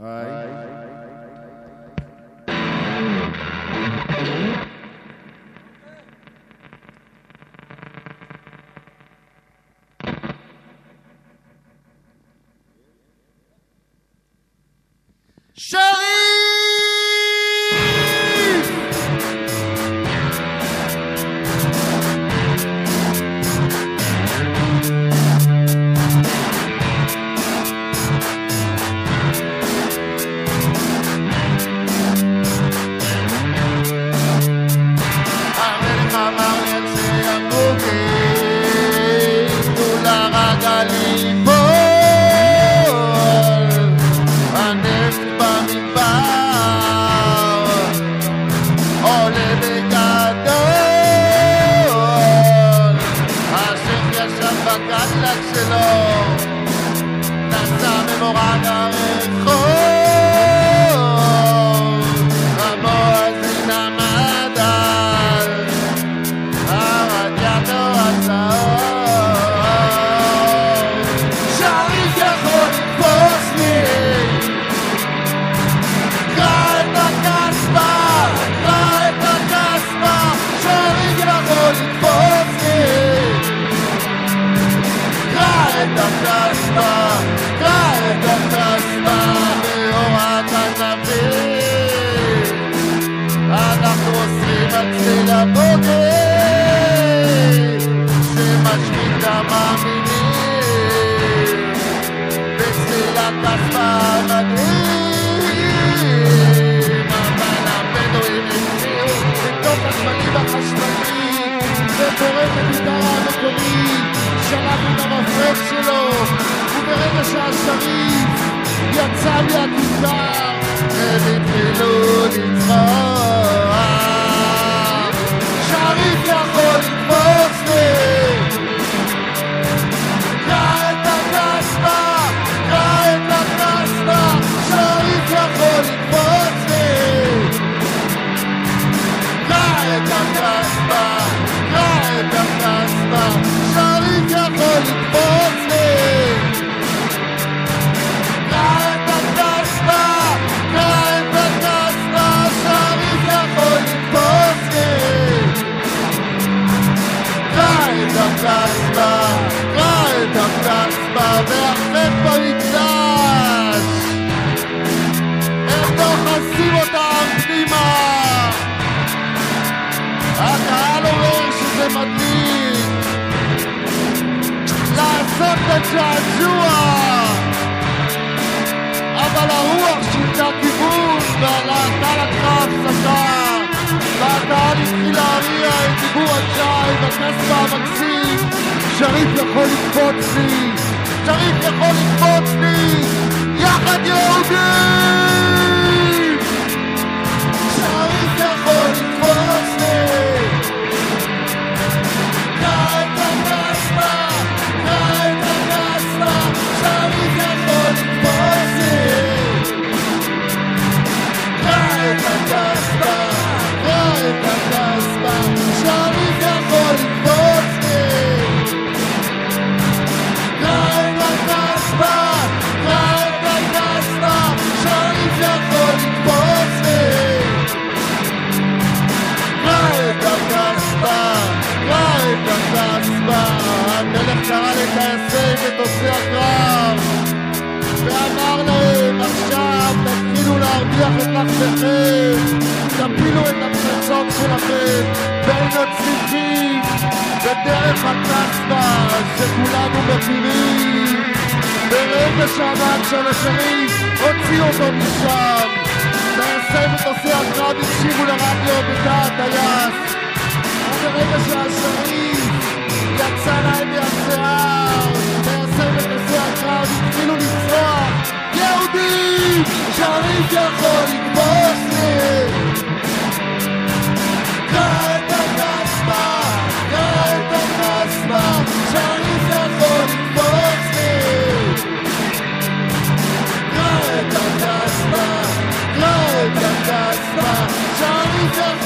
Aye. Aye. Colorado. Let's see the boat. וברגע שהשריף יצא מהכיכר הם התחילו לצחוק הקהל אומר שזה מדליק. לעשות את הג'עג'וע. אבל הרוח שינתה כיוון והלהקה לקחה הפסקה. והקהל התחיל להריע את דיבור הג'אי בכספה המקסים. שריף יכול לקפוץ לי. שריף יכול לקפוץ לי. יחד יהודים לי. קרא את הכספה, קרא את הכספה, שריף יכול לתפוס לי. קרא את הכספה, קרא את הכספה. המלך קרא לטייסי מטוסי הקרב ואמר להם עכשיו תתחילו להרוויח את לחמכם תפילו את הפצצות שלכם בין הצריפים בדרך הכספה שכולנו מכירים ברגע שעמד של השריף הוציא אותו משם טייסי מטוסי הקרב הקשיבו לרדיו בתא הטייס. וברגע שהשריף יצא להם מהשיער טייסי מטוסי הקרב התחילו לצרוח. יהודים! שריף יכול לתפוס dun, dun.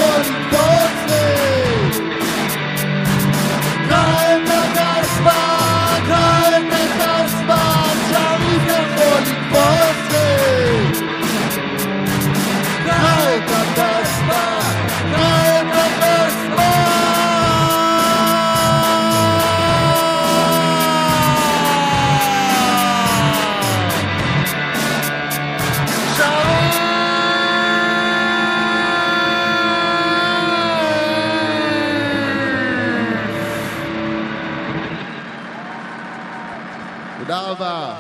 Salva.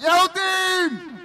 É time.